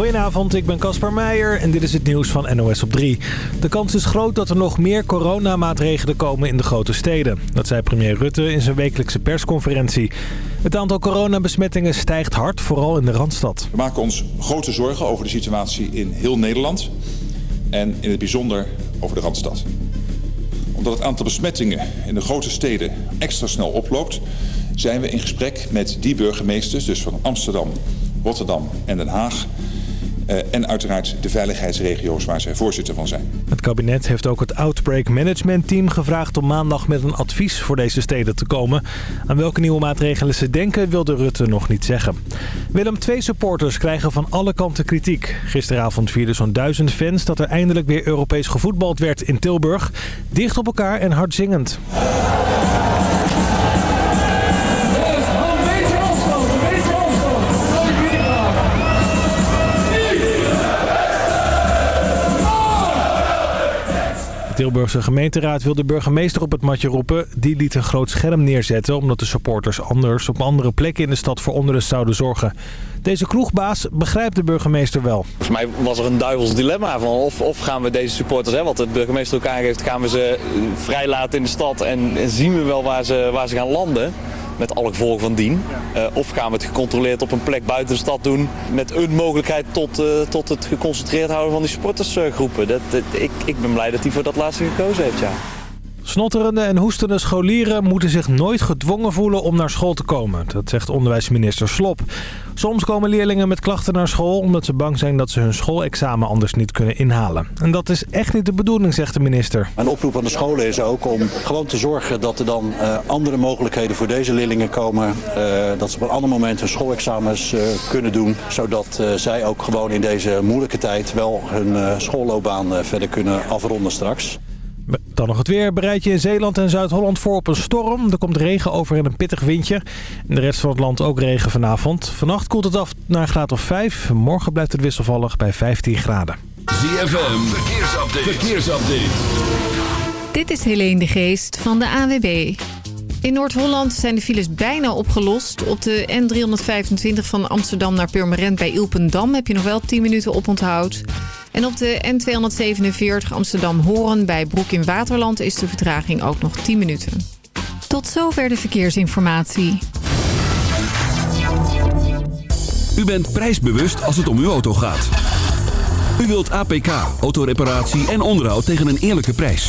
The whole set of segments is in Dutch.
Goedenavond, ik ben Caspar Meijer en dit is het nieuws van NOS op 3. De kans is groot dat er nog meer coronamaatregelen komen in de grote steden. Dat zei premier Rutte in zijn wekelijkse persconferentie. Het aantal coronabesmettingen stijgt hard, vooral in de Randstad. We maken ons grote zorgen over de situatie in heel Nederland en in het bijzonder over de Randstad. Omdat het aantal besmettingen in de grote steden extra snel oploopt... zijn we in gesprek met die burgemeesters, dus van Amsterdam, Rotterdam en Den Haag... Uh, en uiteraard de veiligheidsregio's waar zij voorzitter van zijn. Het kabinet heeft ook het Outbreak Management Team gevraagd om maandag met een advies voor deze steden te komen. Aan welke nieuwe maatregelen ze denken wilde Rutte nog niet zeggen. Willem II supporters krijgen van alle kanten kritiek. Gisteravond vierden zo'n duizend fans dat er eindelijk weer Europees gevoetbald werd in Tilburg. Dicht op elkaar en hard zingend. Tilburgse gemeenteraad wil de burgemeester op het matje roepen. Die liet een groot scherm neerzetten omdat de supporters anders op andere plekken in de stad voor onrust zouden zorgen. Deze kroegbaas begrijpt de burgemeester wel. Volgens mij was er een duivels dilemma van of, of gaan we deze supporters, hè, wat de burgemeester ook aangeeft, gaan we ze vrijlaten in de stad en, en zien we wel waar ze, waar ze gaan landen met alle gevolgen van dien. Uh, of gaan we het gecontroleerd op een plek buiten de stad doen... met een mogelijkheid tot, uh, tot het geconcentreerd houden van die supportersgroepen. Dat, ik, ik ben blij dat hij voor dat laatste gekozen heeft, ja. Snotterende en hoestende scholieren moeten zich nooit gedwongen voelen om naar school te komen. Dat zegt onderwijsminister Slop. Soms komen leerlingen met klachten naar school omdat ze bang zijn dat ze hun schoolexamen anders niet kunnen inhalen. En dat is echt niet de bedoeling, zegt de minister. Een oproep aan de scholen is ook om gewoon te zorgen dat er dan uh, andere mogelijkheden voor deze leerlingen komen. Uh, dat ze op een ander moment hun schoolexamens uh, kunnen doen. Zodat zij ook gewoon in deze moeilijke tijd wel hun schoolloopbaan verder kunnen afronden straks. Dan nog het weer. Bereid je in Zeeland en Zuid-Holland voor op een storm. Er komt regen over en een pittig windje. In de rest van het land ook regen vanavond. Vannacht koelt het af naar een graad of 5. Morgen blijft het wisselvallig bij 15 graden. ZFM, verkeersupdate. verkeersupdate. Dit is Helene de Geest van de AWB. In Noord-Holland zijn de files bijna opgelost. Op de N325 van Amsterdam naar Purmerend bij Ilpendam... heb je nog wel 10 minuten op onthoud. En op de N247 Amsterdam-Horen bij Broek in Waterland... is de vertraging ook nog 10 minuten. Tot zover de verkeersinformatie. U bent prijsbewust als het om uw auto gaat. U wilt APK, autoreparatie en onderhoud tegen een eerlijke prijs.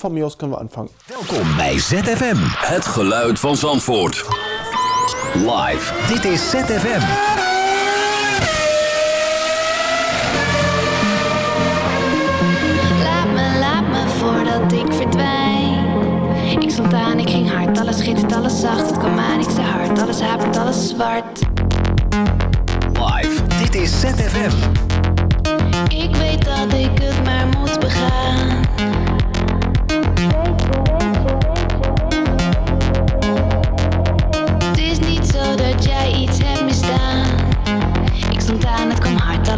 Van mij aus kunnen we aanvangen. Welkom bij ZFM. Het geluid van Zandvoort. Live. Dit is ZFM. Laat me, laat me voordat ik verdwijn. Ik stond aan, ik ging hard, alles schittert, alles zacht. Het kwam aan, ik zei hard, alles hapert, alles zwart. Live. Dit is ZFM. Ik weet dat ik het maar moet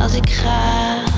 als ik ga.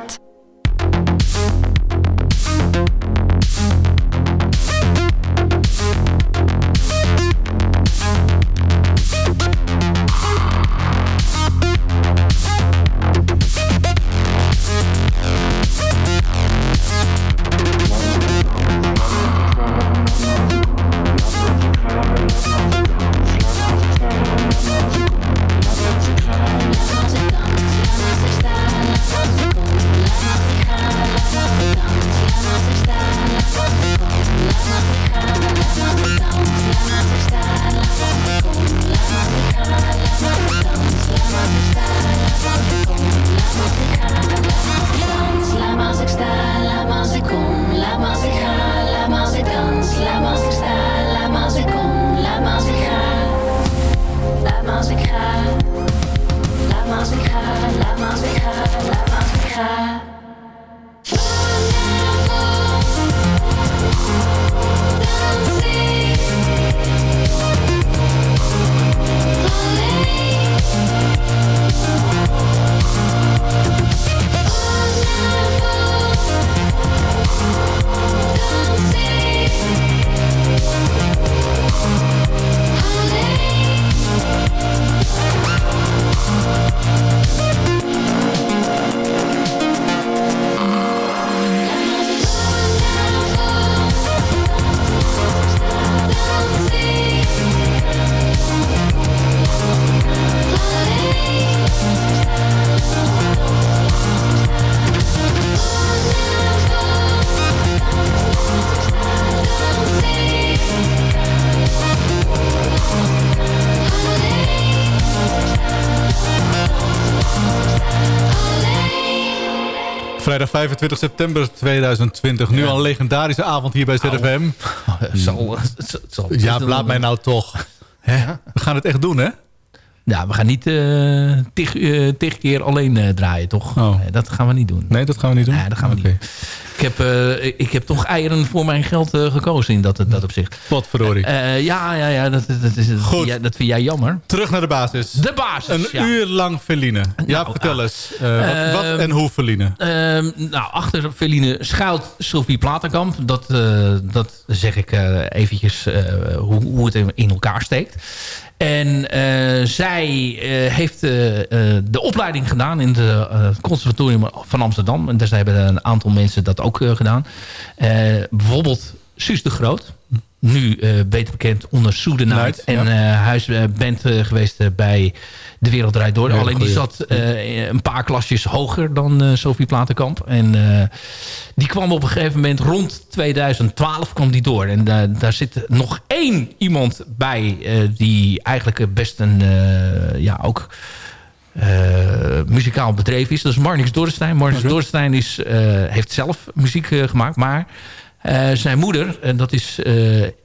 Vrijdag 25 september 2020. Nu al een legendarische avond hier bij ZFM. zal, het zal, Ja, laat mij nou toch. Hè? We gaan het echt doen, hè? Ja, we gaan niet eh tig, tig keer alleen eh, draaien, toch? Nee, dat gaan we niet doen. Nee, dat gaan we niet doen? Nee, dat gaan we niet doen. Ik heb, eh, ik heb toch eieren voor mijn geld eh, gekozen in dat, dat opzicht. Wat verdorie. Eh, ja, ja, ja, dat, dat, is, dat, vind jij, dat vind jij jammer. Terug naar de basis. De basis, Een ja. uur lang Feline. Ja, vertel eens. eh, wat, wat Ehm, en hoe Feline? Ehm, nou, achter Feline schuilt Sophie Platenkamp. Dat, eh, dat zeg ik eh, eventjes eh, hoe, hoe het in elkaar steekt. En eh, zij eh, heeft eh, de opleiding gedaan in het conservatorium van Amsterdam. En daar hebben een aantal mensen dat ook gedaan. Bijvoorbeeld Suus de Groot. Nu beter bekend onder. Night, en huisband geweest bij De Wereld Draait Door. Alleen die zat eh, een paar klasjes hoger dan eh Sophie Platenkamp. En eh, die kwam op een gegeven moment rond 2012 kwam die door. En daar daar zit nog één iemand bij die eigenlijk best een, ja, ook muzikaal bedreven is. Dat is Marnix Dorrestein. Marnix Dorrestein is, heeft zelf muziek gemaakt, maar zijn moeder, en dat is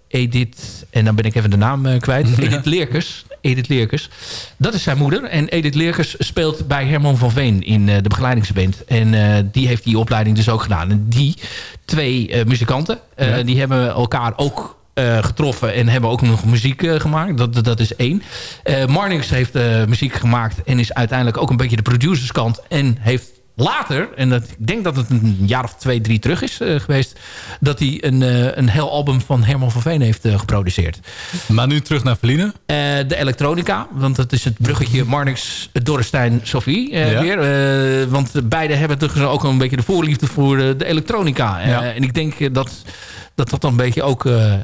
Edith, en dan ben ik even de naam eh, kwijt, Edith Leerkes. Edith Leerkes. Dat is zijn moeder. En Edith Leerkes speelt bij Herman van Veen in eh, de begeleidingsband. En eh, die heeft die opleiding dus ook gedaan. En die twee muzikanten, Ja. die hebben elkaar ook getroffen en hebben ook nog muziek gemaakt. Dat, dat is één. Marnix heeft muziek gemaakt en is uiteindelijk ook een beetje de producerskant. En heeft later, en dat, ik denk dat het een jaar of twee, drie terug is eh, geweest... dat hij een, eh, een heel album van Herman van Veen heeft eh, geproduceerd. Maar nu terug naar Verline. Eh, de elektronica, want dat is het bruggetje Marnix, Dorrestein, Sophie Ja. weer. Want beide hebben toch ook een beetje de voorliefde voor de elektronica. Ja. en ik denk dat dat dat dan een beetje ook eh, eh,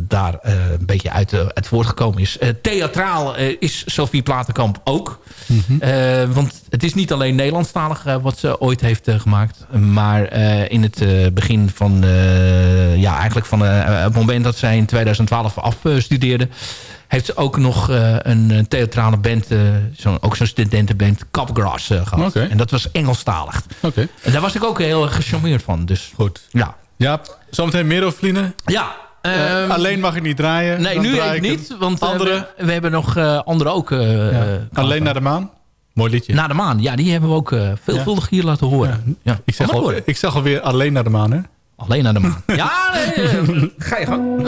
daar eh, een beetje uit, eh, uit voortgekomen is. Theatraal is Sophie Platenkamp ook. Eh, want het is niet alleen Nederlandstalig wat ze ooit heeft gemaakt. Maar in het begin van... ja, eigenlijk van het moment dat zij in 2012 afstudeerde... heeft ze ook nog een theatrale band... zo, ook zo'n studentenband, Capgrass eh, gehad. En dat was Engelstalig. En daar was ik ook heel gecharmeerd van. Dus Goed. ja. Ja, zometeen meer over Verline. Ja. Eh, ehm, alleen mag ik niet draaien. Nee, nu even niet. Want eh, andere. we, we hebben nog eh andere ook. Ja. Alleen naar de maan. Mooi liedje. Naar de maan. Ja, die hebben we ook veelvuldig hier laten horen. Ja. ik, zeg Kan al, ik zeg alweer alleen naar de maan, hè? Alleen naar de maan. ja, nee, ga je gang.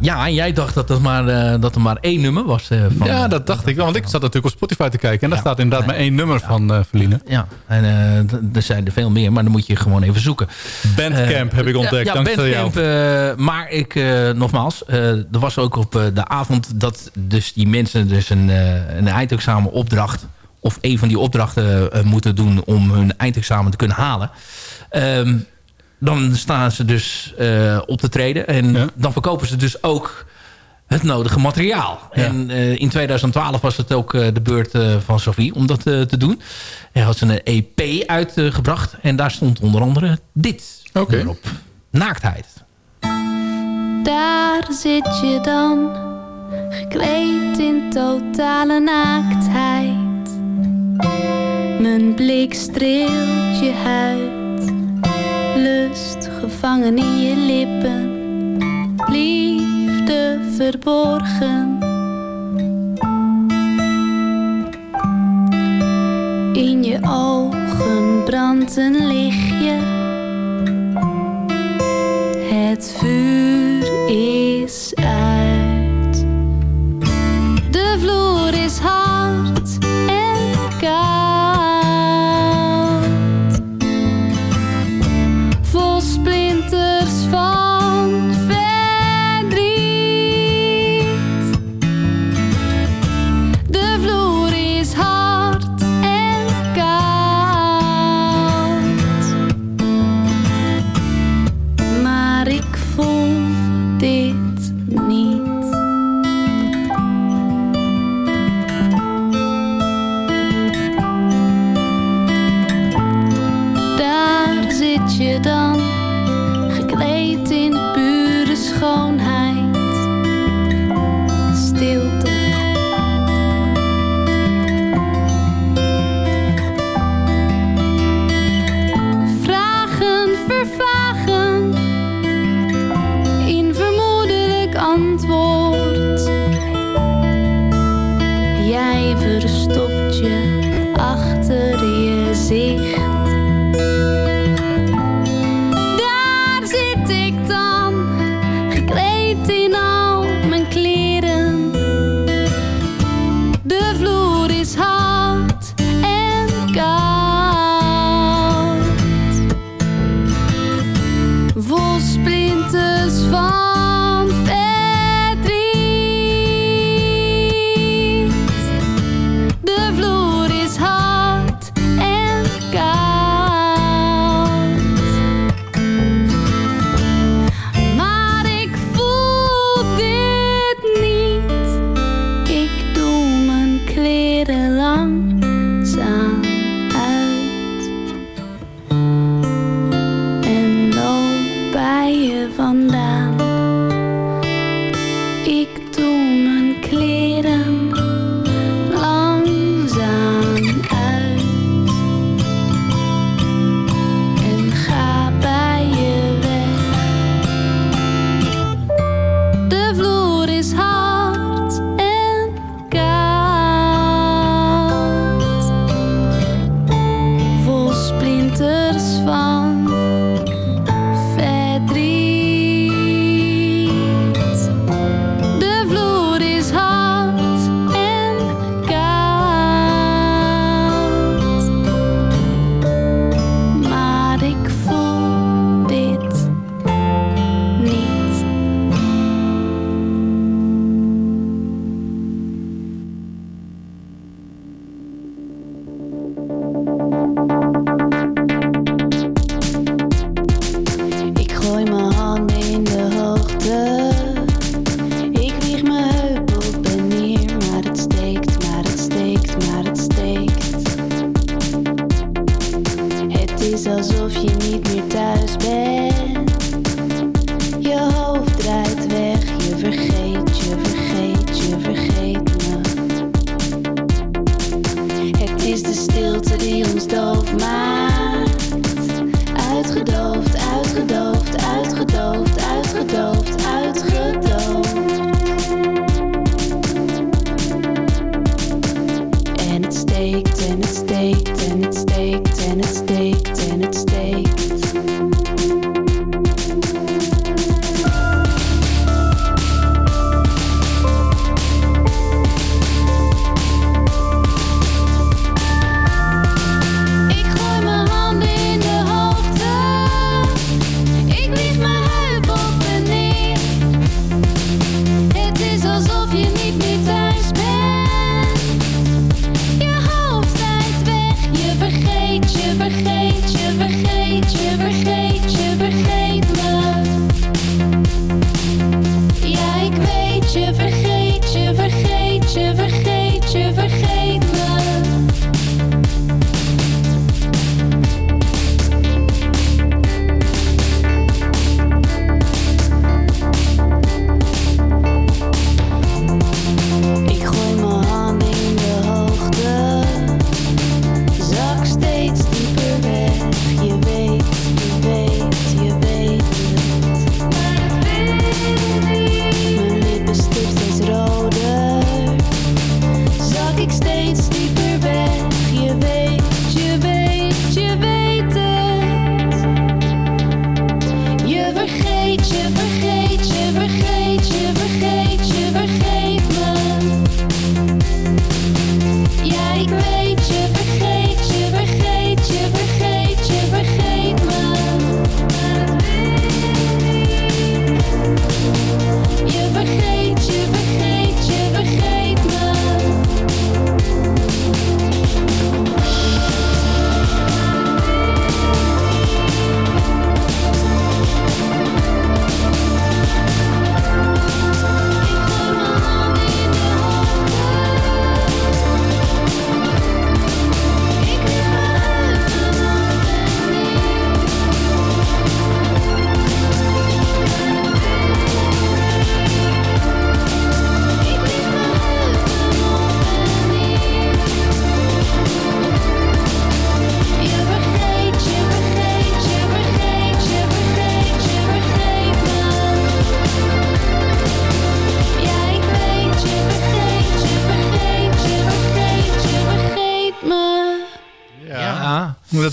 Ja, en jij dacht dat, dat, maar, eh, dat er maar één nummer was. eh, van, ja, dat dacht ik wel. Want ik zat natuurlijk op Spotify te kijken. En daar staat inderdaad maar één nummer van uh, Verline. Ja, en er zijn er veel meer. Maar dan moet je gewoon even zoeken. Bandcamp heb ik ontdekt. Ja, ja dankzij. Bandcamp. maar ik, nogmaals, er was ook op de avond dat dus die mensen dus een, een eindexamen opdracht... of een van die opdrachten moeten doen om hun eindexamen te kunnen halen... Um, dan staan ze dus uh, op te treden. En ja. dan verkopen ze dus ook het nodige materiaal. Ja. En uh, in 2012 was het ook uh, de beurt van Sophie om dat te doen. Hij had ze een EP uitgebracht. en daar stond onder andere dit okay. op. Naaktheid. Daar zit je dan, gekleed in totale naaktheid. Mijn blik streelt je huid gevangen in je lippen, liefde verborgen. In je ogen brandt een lichtje, steekt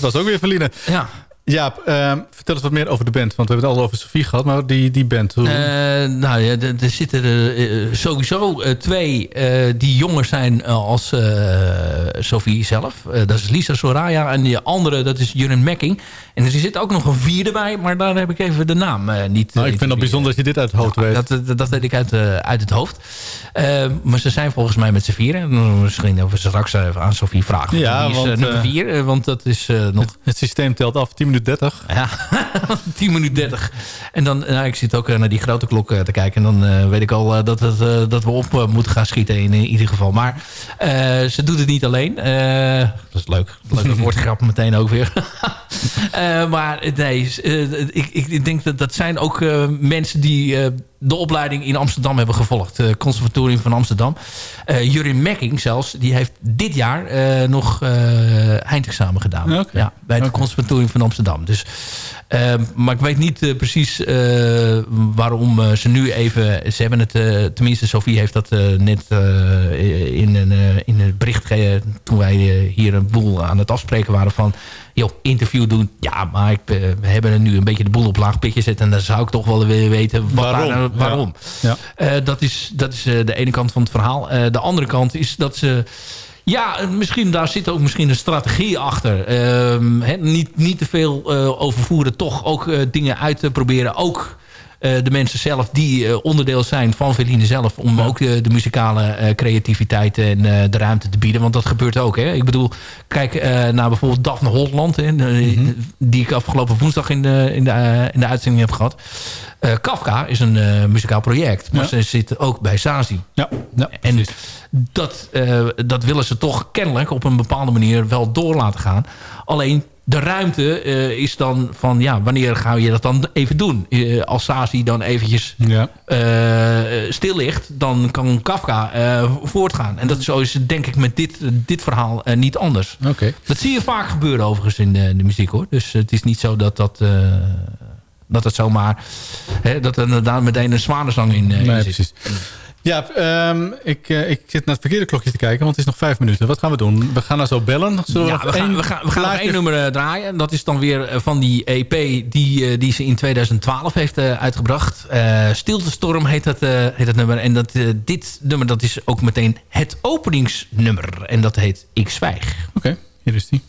Dat was ook weer Verline. Ja. Jaap, ehm, vertel eens wat meer over de band. Want we hebben het al over Sofie gehad, maar die, die band. Hoe... Eh, nou ja, er zitten er eh, sowieso eh, twee die jonger zijn als Sophie zelf. Dat is Lisa Soraya en die andere dat is Jurgen Mekking. En er zit ook nog een vierde bij, maar daar heb ik even de naam niet. nou, ik vind het bijzonder dat je dit uit het hoofd weet. dat, dat, dat weet ik uit, uit het hoofd. Maar ze zijn volgens mij met z'n vieren. Misschien over ze straks even aan Sophie vragen. Ja, Wie is want, nummer vier, want dat is nog... Het systeem telt af, 10 minuten 30. Ja, 10 minuten 30. En dan, nou, ik zit ook eh, naar die grote klok eh, te kijken. En dan eh, weet ik al dat, het, dat we op moeten gaan schieten in, ieder geval. Maar ze doet het niet alleen. Dat is leuk. Leuke woordgrap meteen ook weer. Maar nee, ik, ik, denk dat dat zijn ook mensen die de opleiding in Amsterdam hebben gevolgd. Het Conservatorium van Amsterdam. Eh Jurin Mekking zelfs, die heeft dit jaar eh, nog eindexamen gedaan. Ja, bij het Conservatorium van Amsterdam. Dus, maar ik weet niet precies waarom ze nu even... Ze hebben het, tenminste Sophie heeft dat net in, een, in een bericht gegeven... toen wij hier een boel aan het afspreken waren van... joh, interview doen. Ja, maar ik, eh, we hebben er nu een beetje de boel op laag pitje zetten... en dan zou ik toch wel willen weten wat Waarom? daar nou- waarom. Ja. Eh, dat is, dat is eh, de ene kant van het verhaal. Eh, de andere kant is dat ze... Ja, misschien, daar zit ook misschien een strategie achter. Ehm, hè, niet, niet te veel eh, overvoeren. Toch ook eh, dingen uit te proberen. Ook de mensen zelf die eh, onderdeel zijn van Veline zelf. Om ook eh, de muzikale eh, creativiteit en eh, de ruimte te bieden. Want dat gebeurt ook. Hè. Ik bedoel, kijk eh, naar bijvoorbeeld Daphne Holland. Hè, de- Die ik afgelopen woensdag in de, in de, eh, in de uitzending heb gehad. Eh, Kafka is een eh, muzikaal project. Maar Ja. ze zit ook bij Sazi. Ja, ja En dat, eh, dat willen ze toch kennelijk op een bepaalde manier wel door laten gaan. Alleen de ruimte eh, is dan van... ja, wanneer ga je dat dan even doen? Eh, als Sazi dan eventjes ja. eh, stil ligt... dan kan Kafka voortgaan. En dat is, zo is denk ik met dit, dit verhaal niet anders. Oké. Dat zie je vaak gebeuren overigens in de, de muziek hoor. Dus het is niet zo dat dat... dat het zomaar... Hè, dat er inderdaad meteen een zwanenzang in, in zit. precies. Ja, ehm, ik, eh, ik zit naar het verkeerde klokje te kijken, want het is nog vijf minuten. Wat gaan we doen? We gaan nou zo bellen. Zullen Ja, nog we gaan, één we gaan, we gaan nog één nummer eh, draaien. Dat is dan weer eh, van die EP die, die ze in 2012 heeft uitgebracht. Eh Stiltestorm heet dat, heet dat nummer. En dat, dit nummer dat is ook meteen het openingsnummer. En dat heet Ik Zwijg. Oké, hier is die.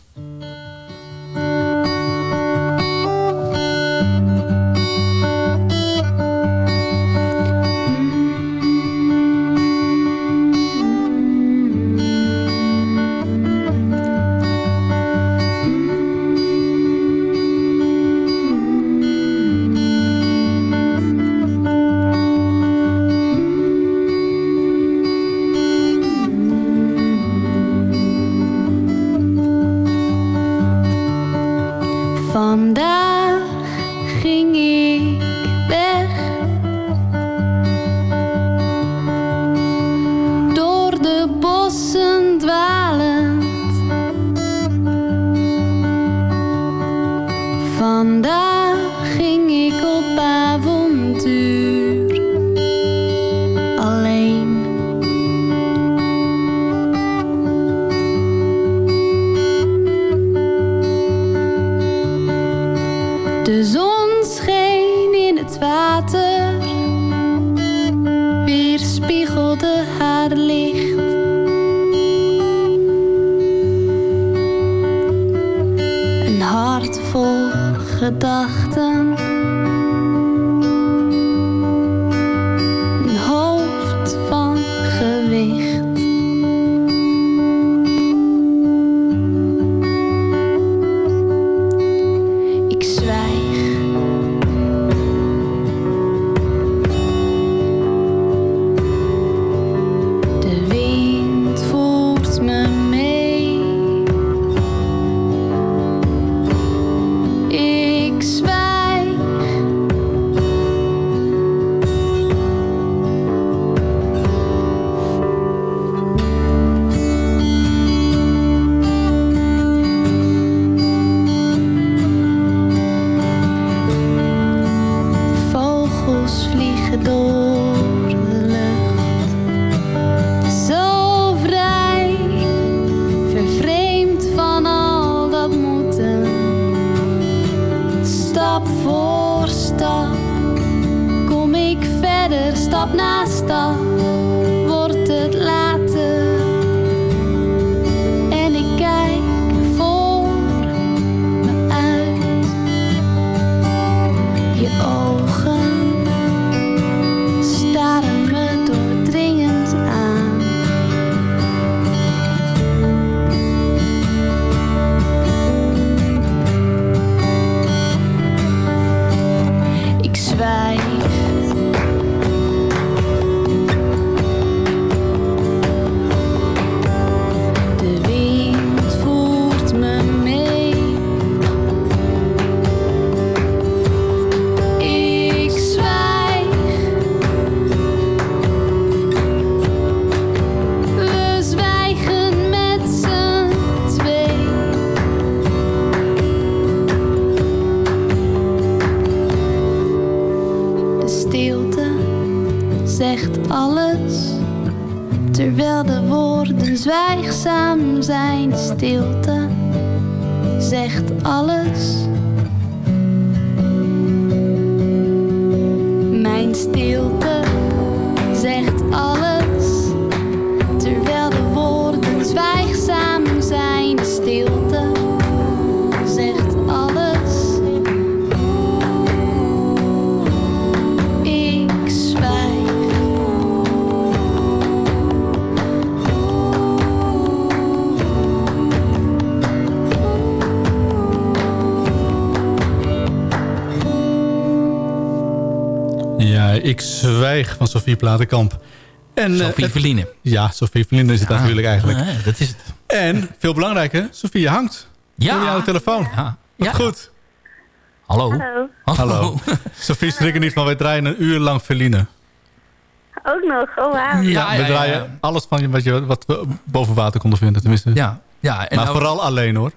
Ik zwijg van Sofie Platenkamp. En, Sophie eh, Verline. Ja, Sofie Verlinde is het Ja. natuurlijk eigenlijk. Ja, dat is het. En, veel belangrijker, Sofie je hangt. Ja. Aan jouw telefoon. Ja. Goed. Hallo. Hallo. Hallo. Sofie, schrik er niet van. Wij draaien een uur lang Verline. Ook nog, oh wauw. Ja, we draaien alles van je wat, je wat we boven water konden vinden, tenminste. Ja, ja. En maar nou- vooral alleen hoor.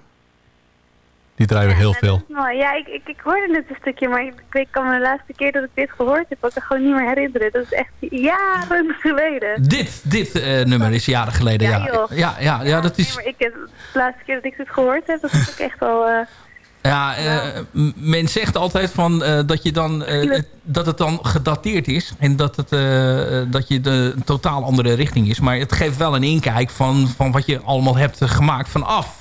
Die draaien we heel veel. Mooi. Ja, ik, ik, ik hoorde net een stukje, maar ik, ik kan me de laatste keer dat ik dit gehoord heb ook gewoon niet meer herinneren. Dat is echt jaren geleden. Dit, dit eh, nummer is jaren geleden. Ja, Ja, ja, ja, ja, dat Nee, is... maar ik heb, de laatste keer dat ik dit gehoord heb, dat is ook echt al... eh, Ja, eh, men zegt altijd van, eh, dat, je dan, eh, het- dat het dan gedateerd is. En dat, het, eh, dat je de een totaal andere richting is. Maar het geeft wel een inkijk van, van wat je allemaal hebt eh, gemaakt vanaf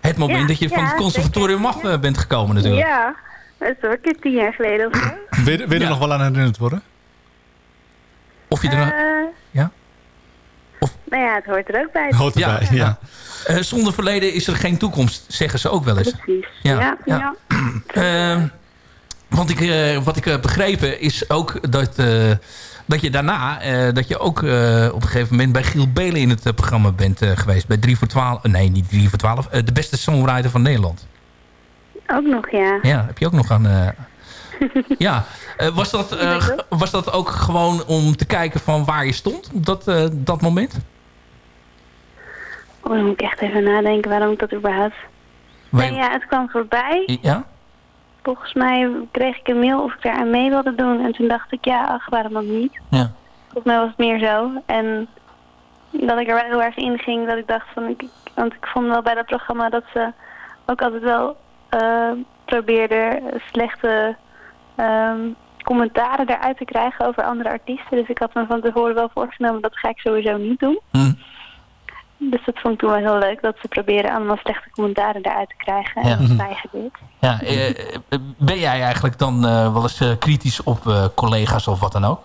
het moment Ja, dat je van ja, het conservatorium af eh, bent gekomen natuurlijk. Ja, dat is ook een keer tien jaar geleden of zo. Wil, je- wil je er nog wel aan herinnerd worden? Of je er... Eh, Ja? Nou ja, het hoort er ook bij. Hoort erbij, ja. Eh, zonder verleden is er geen toekomst, zeggen ze ook wel eens. Precies. Ja, Ja, ja. Ehm, want ik, eh, wat ik heb begrepen is ook dat, eh, dat je daarna... eh, dat je ook eh, op een gegeven moment bij Giel Belen in het eh, programma bent geweest. Bij 3 voor 12. nee, niet 3 voor 12. eh, de beste songwriter van Nederland. Ook nog, ja. Ja, heb je ook nog aan... ja, was, dat, was dat ook gewoon om te kijken van waar je stond op dat, dat moment? Oh, dan moet ik echt even nadenken waarom ik dat überhaupt... Nee, ja, het kwam voorbij. Ja? Volgens mij kreeg ik een mail of ik daar aan mee wilde doen. En toen dacht ik, ja, ach, waarom dan niet? Ja. Volgens mij was het meer zo. En dat ik er wel heel erg in ging. Dat ik dacht van, ik, want ik vond wel bij dat programma dat ze ook altijd wel eh probeerden slechte ehm, commentaren eruit te krijgen over andere artiesten. Dus ik had me van tevoren wel voorgenomen, dat ga ik sowieso niet doen. Hm. Dus dat vond ik toen wel heel leuk, dat ze proberen allemaal slechte commentaren eruit te krijgen. Ja. En dat gebeurd. Ja, eh, eh, ben jij eigenlijk dan eh, wel eens kritisch op collega's of wat dan ook?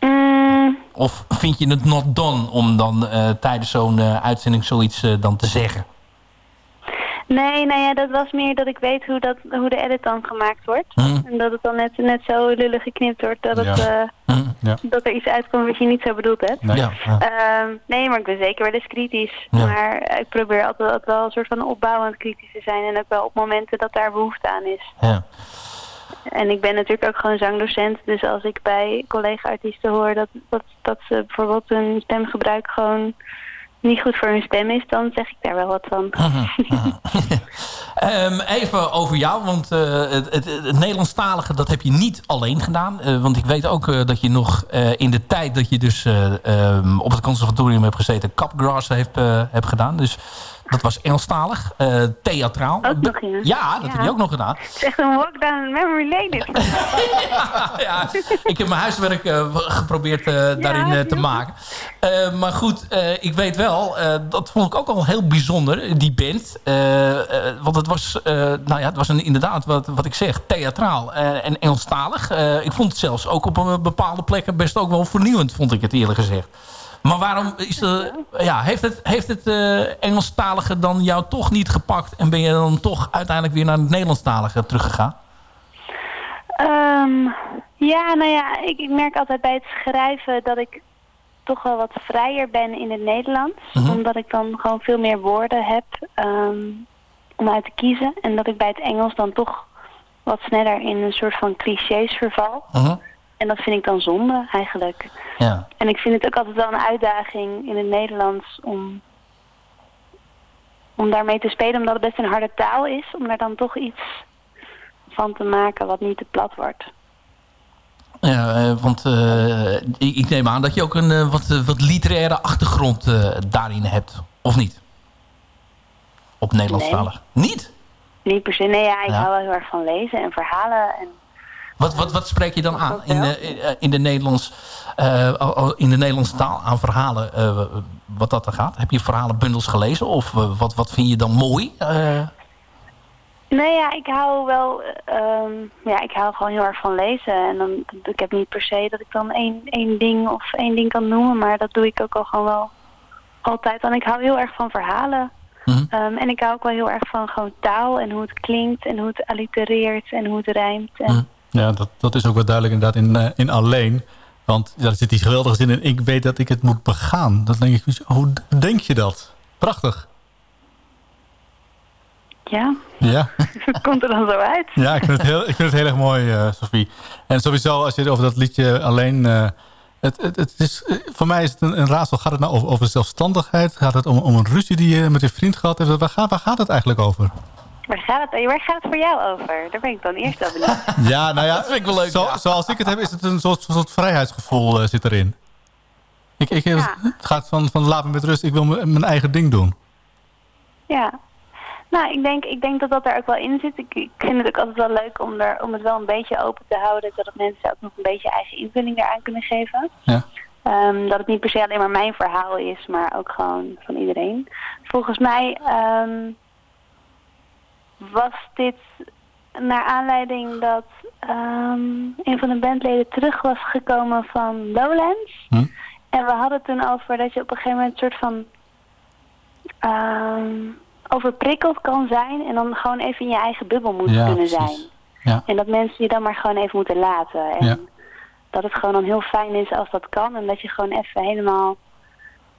Mm, Of vind je het not done om dan tijdens zo'n uitzending zoiets dan te zeggen? Nee, nou ja, dat was meer dat ik weet hoe, dat, hoe de edit dan gemaakt wordt. Hm. En dat het dan net, net zo lullig geknipt wordt dat, het, Ja. eh, Ja. dat er iets uitkomt wat je niet zo bedoeld hebt. Nee. Ja. Ehm, nee, maar ik ben zeker wel eens kritisch. Ja. Maar ik probeer altijd, altijd wel een soort van opbouwend kritisch te zijn. En ook wel op momenten dat daar behoefte aan is. Ja. En ik ben natuurlijk ook gewoon zangdocent. Dus als ik bij collega-artiesten hoor dat, dat, dat ze bijvoorbeeld hun stemgebruik gewoon niet goed voor hun stem is, dan zeg ik daar wel wat van. Ehm, even over jou, want eh, het, het, het Nederlandstalige dat heb je niet alleen gedaan. Eh, want ik weet ook eh, dat je nog in de tijd dat je dus ehm, op het conservatorium hebt gezeten... Capgrass eh, hebt gedaan. Dus Dat was Engelstalig, eh, theatraal. Ook nog, ja. Ja, dat heb je ook nog gedaan. Het is echt een walk down memory lane dit. ja, ik heb mijn huiswerk eh, geprobeerd eh, daarin te maken. Maar goed, ik weet wel, dat vond ik ook al heel bijzonder, die band. Want het was, nou ja, het was een, inderdaad, wat, wat ik zeg, theatraal en Engelstalig. Ik vond het zelfs ook op een bepaalde plekken best ook wel vernieuwend, vond ik het eerlijk gezegd. Maar waarom is er, ja, heeft het, heeft het eh, Engelstalige dan jou toch niet gepakt en ben je dan toch uiteindelijk weer naar het Nederlandstalige teruggegaan? Ehm, ja, nou ja, ik, ik merk altijd bij het schrijven dat ik toch wel wat vrijer ben in het Nederlands. Mhm. Omdat ik dan gewoon veel meer woorden heb ehm, om uit te kiezen. En dat ik bij het Engels dan toch wat sneller in een soort van clichés verval. En dat vind ik dan zonde eigenlijk. Ja. En ik vind het ook altijd wel een uitdaging in het Nederlands om, om daarmee te spelen. Omdat het best een harde taal is. Om daar dan toch iets van te maken wat niet te plat wordt. Ja, eh, want eh, ik, neem aan dat je ook een eh, wat, wat literaire achtergrond daarin hebt. Of niet? Op Nederlandstalig. Niet? Niet per se. Nee, ja, ik Ja. hou wel heel erg van lezen en verhalen. En Wat, wat, wat spreek je dan aan in de, in- in de, Nederlands, eh, in de Nederlandse taal aan verhalen? eh, wat dat er gaat? Heb je verhalenbundels gelezen? Of eh, wat, wat vind je dan mooi? Eh, Nee, ja, ik hou wel, eh, ehm, ja, ik hou gewoon heel erg van lezen. En dan, ik heb niet per se dat ik dan één, één ding of één ding kan noemen, maar dat doe ik ook al gewoon wel altijd. En ik hou heel erg van verhalen. Ehm, en ik hou ook wel heel erg van gewoon taal en hoe het klinkt en hoe het allitereert en hoe het rijmt. En, Ja, dat, dat is ook wel duidelijk inderdaad in, eh, in Alleen. Want ja, er zit die geweldige zin in. Ik weet dat ik het moet begaan. Dan denk ik, hoe denk je dat? Prachtig. Ja, Ja, komt er dan zo uit. ja ik, vind het heel, ik vind het heel erg mooi, eh Sophie. En sowieso, als je het over dat liedje alleen... eh, het, het, het is, voor mij is het een, een raadsel. Gaat het nou over, over zelfstandigheid? Gaat het om, om een ruzie die je met je vriend gehad hebt? Waar gaat, waar gaat het eigenlijk over? Waar gaat, het, waar gaat het voor jou over? Daar ben ik dan eerst wel benieuwd. Ja, nou ja, zo, zoals ik het heb, is het een soort, soort vrijheidsgevoel eh, zit erin. Ik, ik, Het gaat van, van laat me met rust, ik wil mijn mijn eigen ding doen. Ja. Nou, ik denk, ik denk dat dat er ook wel in zit. Ik, ik vind het ook altijd wel leuk om, er, om het wel een beetje open te houden. Zodat mensen ook nog een beetje eigen invulling eraan kunnen geven. Ja. Ehm, dat het niet per se alleen maar mijn verhaal is, maar ook gewoon van iedereen. Volgens mij ehm, was dit naar aanleiding dat ehm, een van de bandleden terug was gekomen van Lowlands. Hm? En we hadden het toen over dat je op een gegeven moment een soort van ehm, overprikkeld kan zijn en dan gewoon even in je eigen bubbel moet Ja, kunnen precies. zijn. Ja. En dat mensen je dan maar gewoon even moeten laten. En Ja. dat het gewoon dan heel fijn is als dat kan en dat je gewoon even helemaal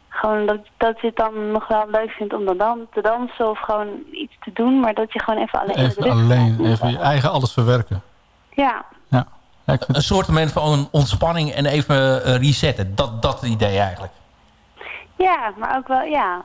gewoon dat, dat je het dan nog wel leuk vindt om dan, dan te dansen of gewoon iets te doen, maar dat je gewoon even alleen Even alleen, even je eigen alles verwerken. Ja, Ja. Ja, ik vind- een soort moment van ontspanning en even eh, resetten. Dat, dat idee eigenlijk. ja, maar ook wel, ja.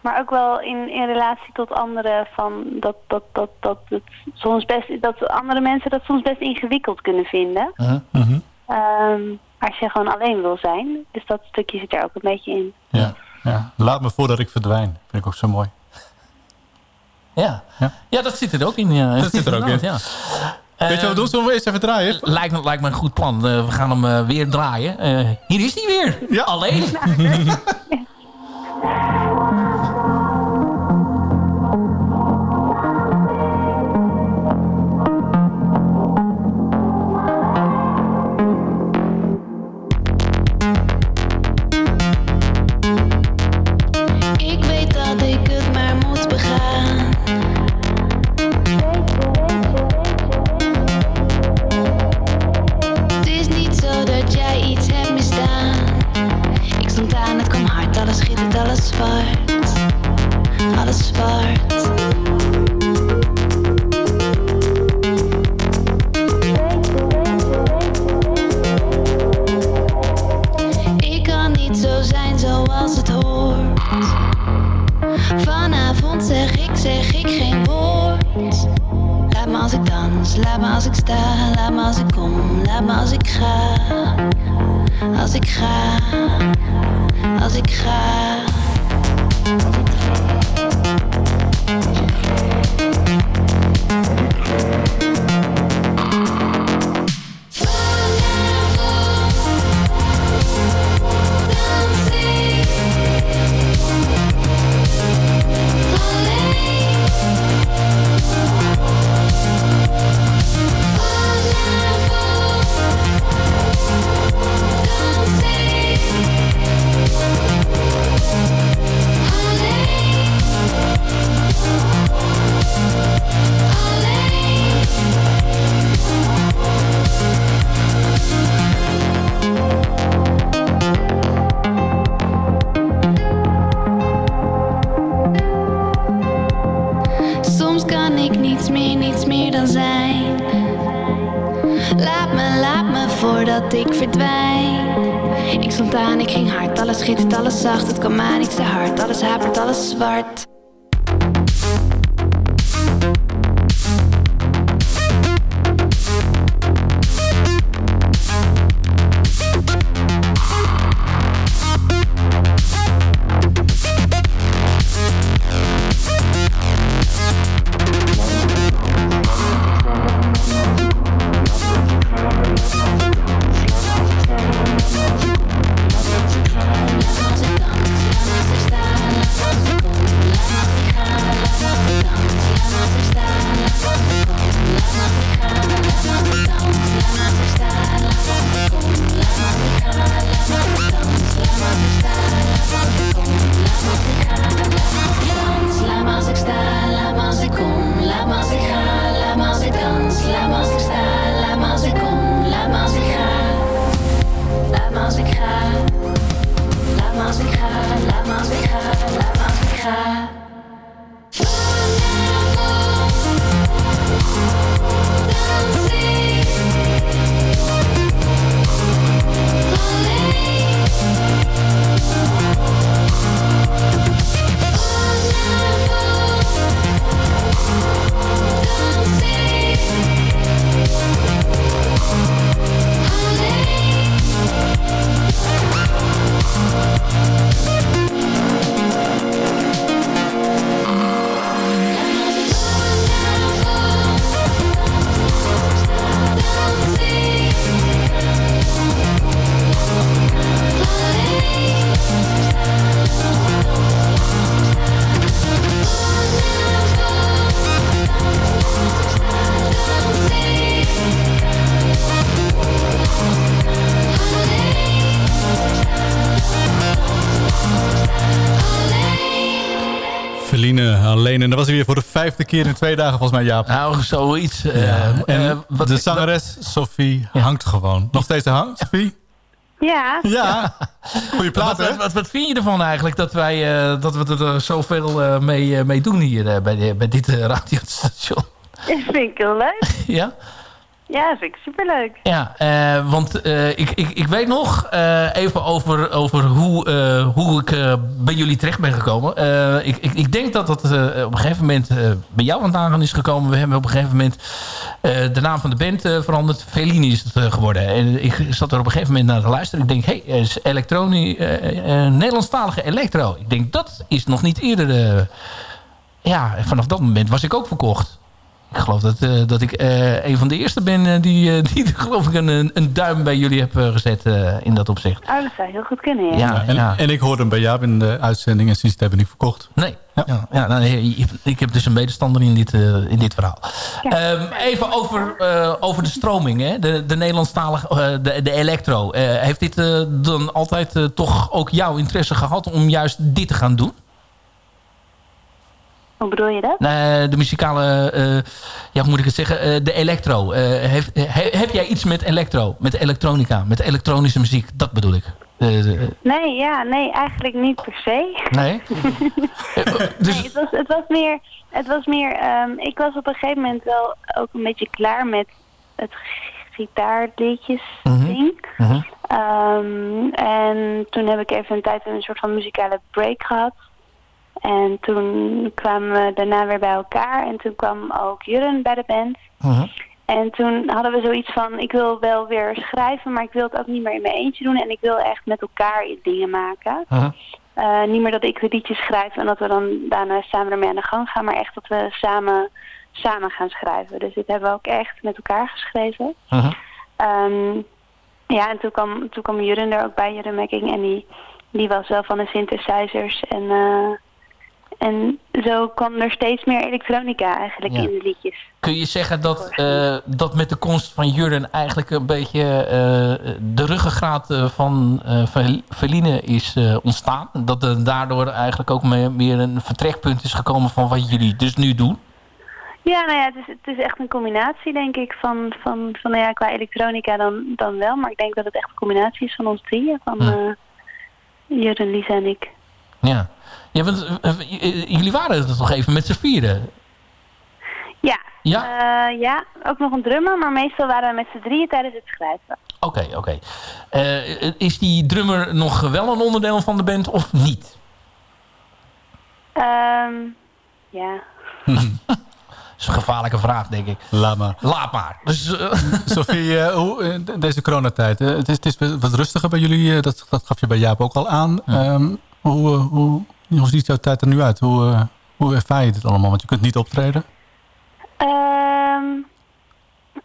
Maar ook wel in, in relatie tot anderen van dat, dat, dat, dat, het soms best, dat andere mensen dat soms best ingewikkeld kunnen vinden. Mhm. Ehm, als je gewoon alleen wil zijn. Dus dat stukje zit er ook een beetje in. ja, ja. Laat me voordat ik verdwijn. Vind ik ook zo mooi. Ja. Ja. ja, dat zit er ook in. Ja. Dat zit er ook in. Ja. Weet je wat we doen? Zullen we eerst even draaien? Lijkt, me- lijkt me een goed plan. Eh, we gaan hem eh, weer draaien. Eh, hier is hij weer. Ja. Alleen. Ik aan, ik ging hard, alles schittert, alles zacht. Het kwam aan, ik zei hard, alles hapert, alles zwart. Alleen. En dat was hij weer voor de vijfde keer in twee dagen volgens mij, Jaap. Nou, zoiets. Ja. Eh, en eh, wat de zangeres Sophie hangt gewoon. Nog steeds hangt, Sophie? Ja. Ja. Goeie plaat, wat, hè? wat, wat, vind je ervan eigenlijk dat, wij, eh, dat we er zoveel eh, mee, eh, mee doen hier eh, bij, de- bij dit eh, radiostation? Dat vind ik heel leuk. Ja? Ja, vind ik superleuk. Ja, eh, want eh, ik, ik, ik weet nog eh, even over, over hoe, hoe ik bij jullie terecht ben gekomen. Ik, ik, ik denk dat dat op een gegeven moment bij jou aan het aangaan is gekomen. We hebben op een gegeven moment de naam van de band veranderd. Fellini is het geworden. En ik zat er op een gegeven moment naar te luisteren. Ik denk, hé, hey, is elektronie, Nederlandstalige electro. Ik denk, dat is nog niet eerder... ja, vanaf dat moment was ik ook verkocht. Ik geloof dat, eh, dat ik eh, een van de eerste ben eh, die, die geloof ik een, een- duim bij jullie heb gezet eh, in dat opzicht. Oh, dat zou heel goed kunnen, ja. Ja, en, ja. en ik hoorde hem bij Jaap in de uitzending en sinds hebben niet verkocht. Nee, ja. Ja, nou, nee, ik- heb dus een medestander in dit, eh, in dit verhaal. Ehm, even over, eh, over de stroming, hè? De, de Nederlandstalige, eh, de, de electro. Eh, heeft dit eh, dan altijd toch ook jouw interesse gehad om juist dit te gaan doen? Hoe bedoel je dat? De muzikale, eh, ja, hoe moet ik het zeggen, Eh, de electro. Eh, he- heb jij iets met electro, met elektronica, met elektronische muziek? Dat bedoel ik. Nee, ja, nee, eigenlijk niet per se. nee? Dus- Nee, het was, het was meer, het was meer ehm, ik was op een gegeven moment wel ook een beetje klaar met het gitaarliedjes Mhm. ding. Ehm, en toen heb ik even een tijd een soort van muzikale break gehad. En toen kwamen we daarna weer bij elkaar. En toen kwam ook Jurren bij de band. En toen hadden we zoiets van, ik wil wel weer schrijven, maar ik wil het ook niet meer in mijn eentje doen. En ik wil echt met elkaar dingen maken. Eh, niet meer dat ik de liedjes schrijf en dat we dan daarna samen ermee aan de gang gaan, maar echt dat we samen, samen gaan schrijven. Dus dit hebben we ook echt met elkaar geschreven. Ehm, ja, en toen kwam, toen kwam Jurren er ook bij, Jurren Mekking, en die, die was wel van de synthesizers. En, eh, en zo kwam er steeds meer elektronica eigenlijk Ja. in de liedjes. Kun je zeggen dat, eh, dat met de komst van Jurgen eigenlijk een beetje eh, de ruggengraat eh, van Fel- Feline is ontstaan? Dat er daardoor eigenlijk ook me- meer een vertrekpunt is gekomen van wat jullie dus nu doen? Ja, nou ja, het is, het is echt een combinatie, denk ik, van, van, van nou ja, qua elektronica dan, dan wel. Maar ik denk dat het echt een combinatie is van ons drieën, van eh Jurren, Lisa en ik. Ja. ja want, eh, j- jullie waren er toch even met z'n vieren? Ja, Ja? Eh, ja, ook nog een drummer, maar meestal waren we met z'n drieën tijdens het schrijven. Oké, oké. Eh, is die drummer nog wel een onderdeel van de band of niet? Ehm, ja. Dat is een gevaarlijke vraag, denk ik. Laat maar. Laat maar. Dus, eh, Sophie, eh, hoe, eh, de- deze coronatijd, eh, het, is, het is wat rustiger bij jullie. eh, dat, dat gaf je bij Jaap ook al aan. Ehm, hoe, eh, hoe, hoe ziet jouw tijd er nu uit? Hoe, eh, hoe ervaar je dit allemaal? Want je kunt niet optreden. Ehm,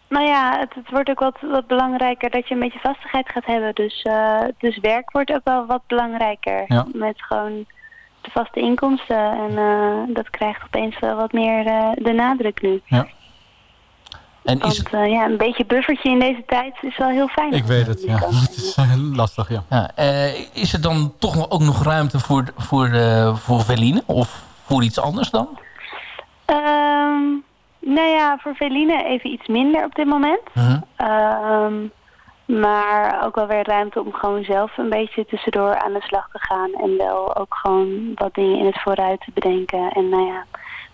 nou ja, het, het wordt ook wat, wat belangrijker dat je een beetje vastigheid gaat hebben. Dus, eh, dus werk wordt ook wel wat belangrijker. Ja. Met gewoon de vaste inkomsten. En dat krijgt opeens wel wat meer de nadruk nu. Ja. En Want eh, ja, een beetje buffertje in deze tijd is wel heel fijn. Ik weet het, ja. Het is eh, lastig, ja. Ja, eh, is er dan toch nog- ook nog ruimte voor, voor, eh, voor Veline? Of voor iets anders dan? Ehm, nou ja, voor Veline even iets minder op dit moment. Ehm, maar ook wel weer ruimte om gewoon zelf een beetje tussendoor aan de slag te gaan. En wel ook gewoon wat dingen in het vooruit te bedenken. En nou ja,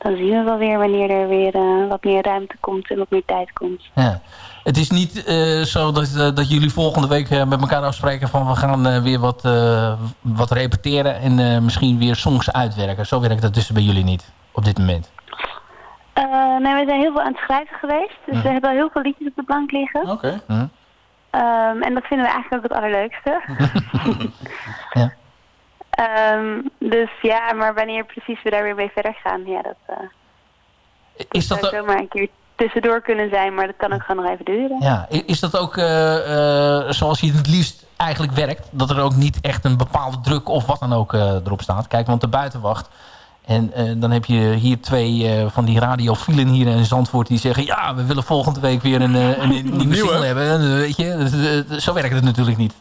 dan zien we wel weer wanneer er weer eh, wat meer ruimte komt en wat meer tijd komt. Ja. Het is niet eh, zo dat, eh, dat jullie volgende week eh, met elkaar afspreken van we gaan eh, weer wat, eh, wat repeteren en eh, misschien weer songs uitwerken. Zo werkt dat dus bij jullie niet op dit moment. Eh, nee, we zijn heel veel aan het schrijven geweest. Dus we hebben al heel veel liedjes op de plank liggen. Oké. Ehm, en dat vinden we eigenlijk ook het allerleukste. Ja. Ehm, dus ja, maar wanneer precies we daar weer mee verder gaan, ja, dat, eh is dat zou zomaar een keer tussendoor kunnen zijn, maar dat kan ook gewoon nog even duren. Ja, is dat ook eh, eh, zoals je het liefst eigenlijk werkt? Dat er ook niet echt een bepaalde druk of wat dan ook eh, erop staat? Kijk, want de buitenwacht. En eh, dan heb je hier twee eh, van die radiofielen hier in Zandvoort die zeggen... ja, we willen volgende week weer een, een, een nieuwe single hebben. En, weet je, Dus, zo werkt het natuurlijk niet.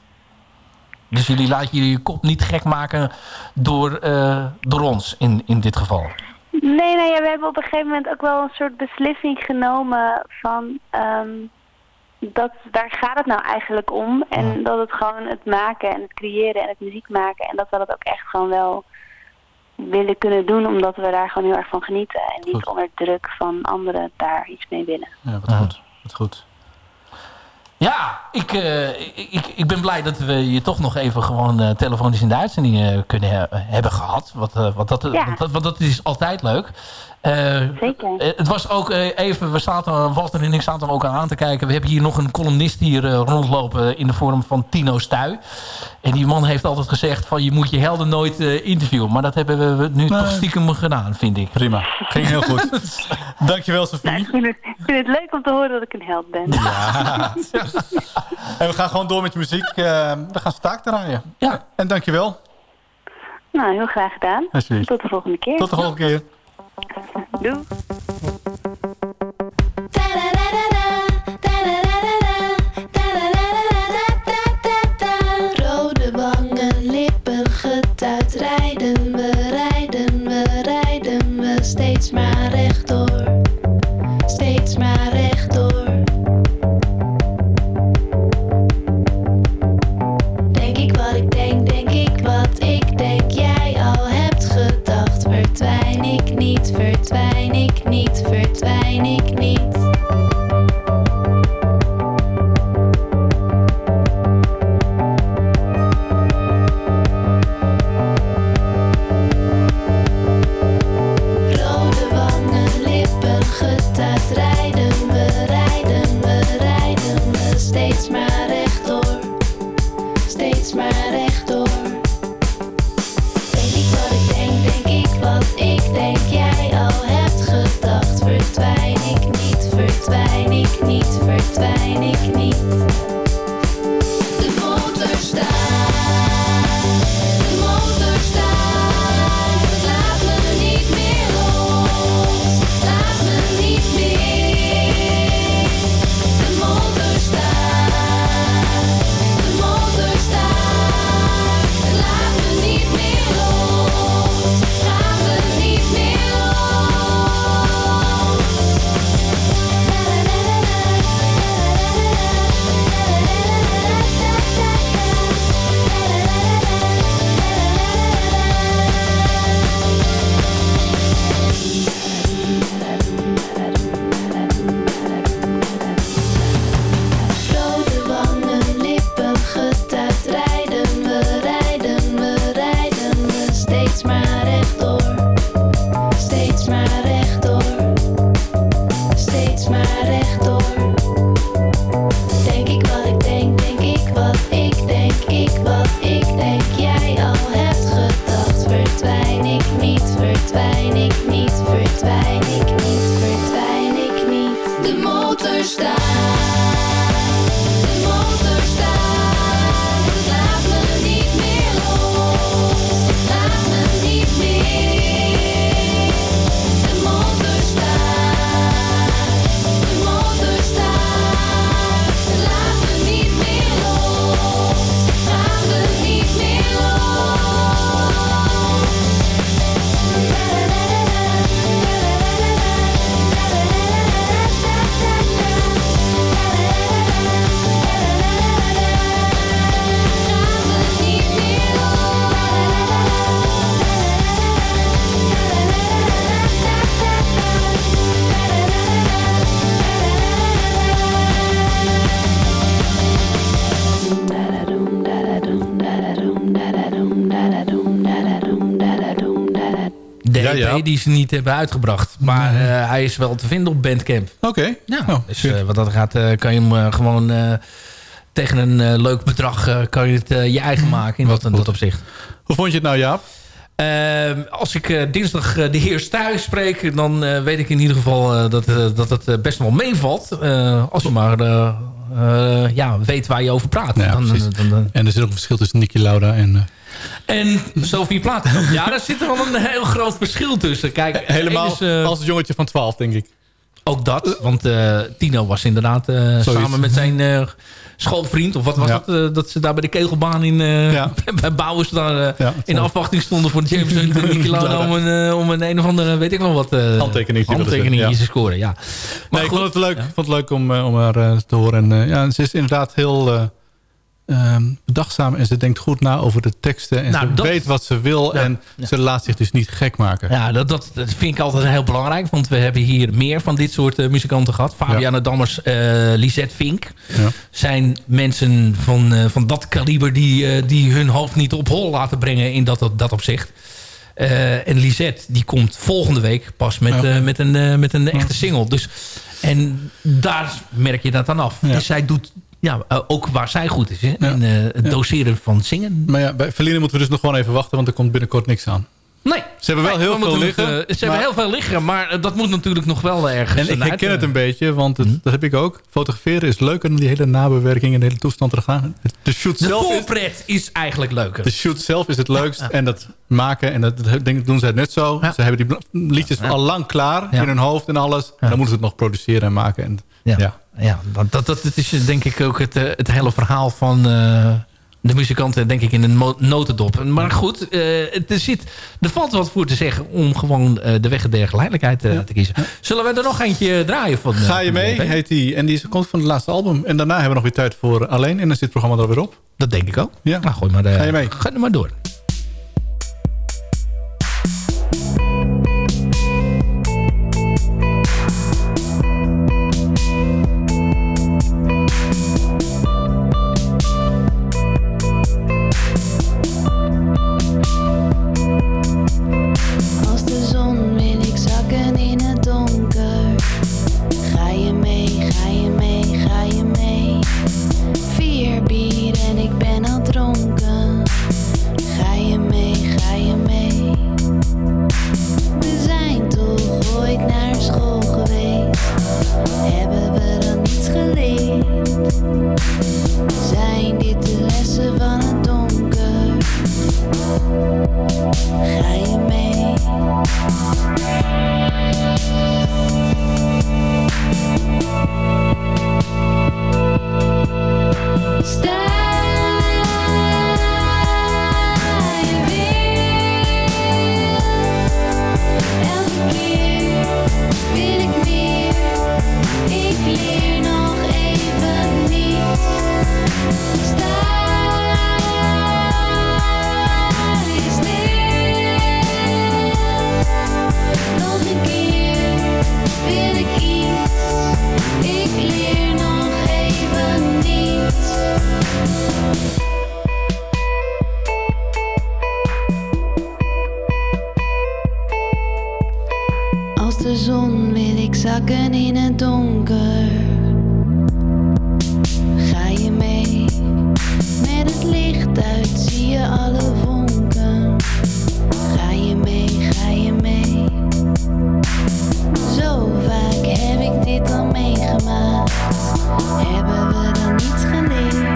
Dus jullie laten jullie je kop niet gek maken door, eh, door ons in, in dit geval. Nee, nee, ja, we hebben op een gegeven moment ook wel een soort beslissing genomen van... ehm, dat, daar gaat het nou eigenlijk om. En dat het gewoon het maken en het creëren en het muziek maken... en dat we dat ook echt gewoon wel willen kunnen doen... omdat we daar gewoon heel erg van genieten. En niet onder druk van anderen daar iets mee willen. Ja, wat goed. Wat goed. Ja, ik, eh, ik, ik, ik ben blij dat we je toch nog even gewoon eh, telefonisch in de uitzending eh, kunnen he- hebben gehad. Want, eh, want, dat, Ja. want, dat, want dat is altijd leuk. Eh, Zeker. het was ook eh, even, we zaten, Walter en ik zaten ook aan te kijken. We hebben hier nog een columnist hier rondlopen in de vorm van Tino Stuy. En die man heeft altijd gezegd van je moet je helden nooit eh, interviewen. Maar dat hebben we nu toch stiekem gedaan, vind ik. Prima, ging heel goed. Dankjewel Sophie. Nou, ik, vind het, ik vind het leuk om te horen dat ik een held ben. Ja. En we gaan gewoon door met je muziek. Eh, we gaan staak draaien. Ja. En dankjewel. Nou, heel graag gedaan. Alsjeblieft. Tot de volgende keer. Tot de volgende keer. Doei. Rode wangen, lippen getuit, rijden we, rijden we, rijden we steeds maar rechtdoor, EP ja. die ze niet hebben uitgebracht. Maar eh, hij is wel te vinden op Bandcamp. Oké. Ja, Oh, dus eh, wat dat gaat, eh, kan je hem gewoon tegen een leuk bedrag kan je het je eigen maken in dat, in dat opzicht. Hoe vond je het nou, Jaap? Ehm, als ik dinsdag de heer Stuy spreek, dan weet ik in ieder geval dat, dat het best wel meevalt. Als je maar ja, weet waar je over praat. Ja, dan, precies. dan- dan- En er zit ook een verschil tussen Niki Lauda en... eh, en Sophie Platenkamp. Ja, daar zit er wel een heel groot verschil tussen. Kijk, helemaal één is, eh, als het jongetje van 12, denk ik. Ook dat, want eh, Tino was inderdaad eh, samen met zijn eh, schoolvriend... of wat was Ja. dat, eh, dat ze daar bij de kegelbaan in, eh Ja. bij Bouwers daar, eh, Ja, in afwachting stonden voor James Hunt en Lauda om een, eh, om een een of andere, weet ik wel wat... eh zetten, te scoren, ja. nee, ik vond het leuk, vond het leuk om, eh, om haar eh, te horen. En, eh, ja, ze is inderdaad heel eh, ehm, bedachtzaam en ze denkt goed na over de teksten. En Nou, ze dat- weet wat ze wil Ja, en ja. ze laat zich dus niet gek maken. Ja, dat, dat, dat vind ik altijd heel belangrijk. Want we hebben hier meer van dit soort eh, muzikanten gehad. Fabiana Dammers, eh Lisette Vink. Ja. Zijn mensen van, eh, van dat kaliber die, eh, die hun hoofd niet op hol laten brengen in dat, dat, dat opzicht. Eh, en Lisette die komt volgende week pas met, Ja. eh, met, een, eh, met een echte single. Dus, en daar merk je dat dan af. Ja. Dus zij doet ja, eh, ook waar zij goed is. Hè? In, eh, het doseren van zingen. Maar ja, bij Verlina moeten we dus nog gewoon even wachten, want er komt binnenkort niks aan. Nee. Ze hebben wel Nee, heel we veel liggen. eh, ze maar- hebben heel veel liggen, maar dat moet natuurlijk nog wel ergens En ik uit- herken het een beetje, want het, dat heb ik ook. Fotograferen is leuker dan die hele nabewerking en de hele toestand te gaan. De shoot De zelf is, voorpret is eigenlijk leuker. de shoot zelf is het leukst. En dat maken, en dat, denk ik, doen zij net zo. Ze hebben die liedjes al lang klaar in hun hoofd en alles. En dan moeten ze het nog produceren en maken. En, Ja, ja. ja. dat, dat, dat is eh, denk ik ook het, eh, het hele verhaal van eh, de muzikanten denk ik in een notendop. Maar goed, eh, het, er, zit, er valt wat voor te zeggen om gewoon eh, de weg der geleidelijkheid eh, te kiezen. Zullen we er nog eentje draaien? Van, eh, Ga je mee, heet die. En die is- komt van het laatste album. En daarna hebben we nog weer tijd voor alleen. En dan zit het programma er weer op. Dat denk ik ook. Ja. Nou, gooi maar, eh, Ga je mee? Ga er maar door. zon wil ik zakken in het donker. Ga je mee? Met het licht uit zie je alle vonken. Ga je mee, ga je mee? Zo vaak heb ik dit al meegemaakt. Hebben we dan niets geleerd?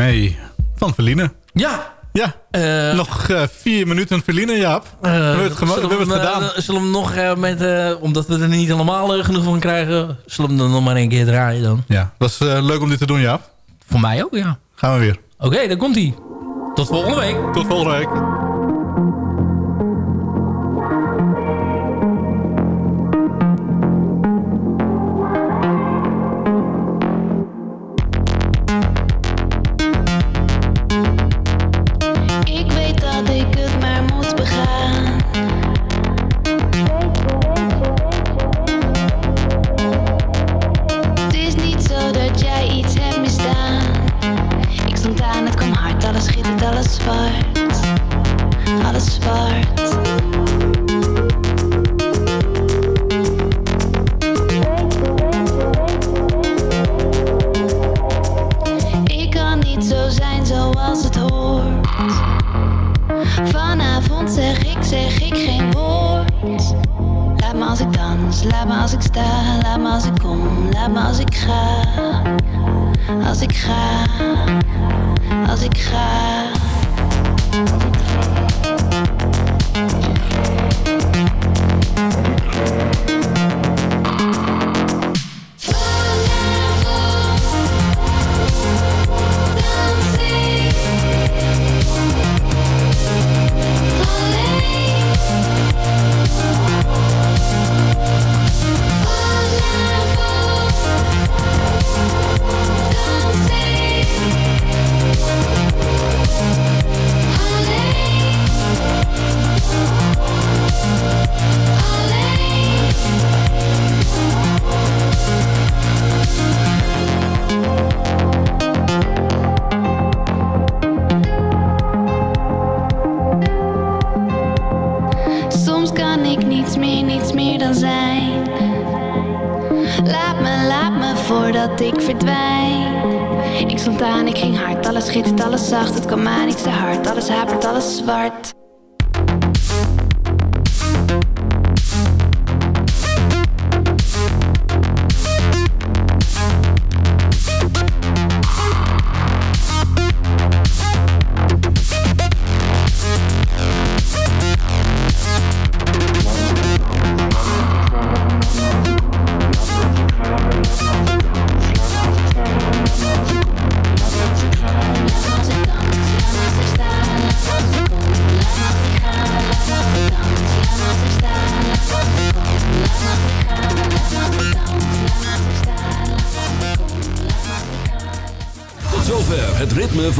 Mee? Van Verline. Ja. Ja. Nog eh, vier minuten Verline, Jaap. we hebben het, gemo- we hebben het gedaan. eh, zullen we hem nog eh, met, eh, omdat we er niet allemaal eh, genoeg van krijgen, zullen we hem dan nog maar een keer draaien dan? Ja, was eh, leuk om dit te doen, Jaap. Voor mij ook, ja. Gaan we weer. Oké, dan komt hij. Tot volgende week. Tot volgende week.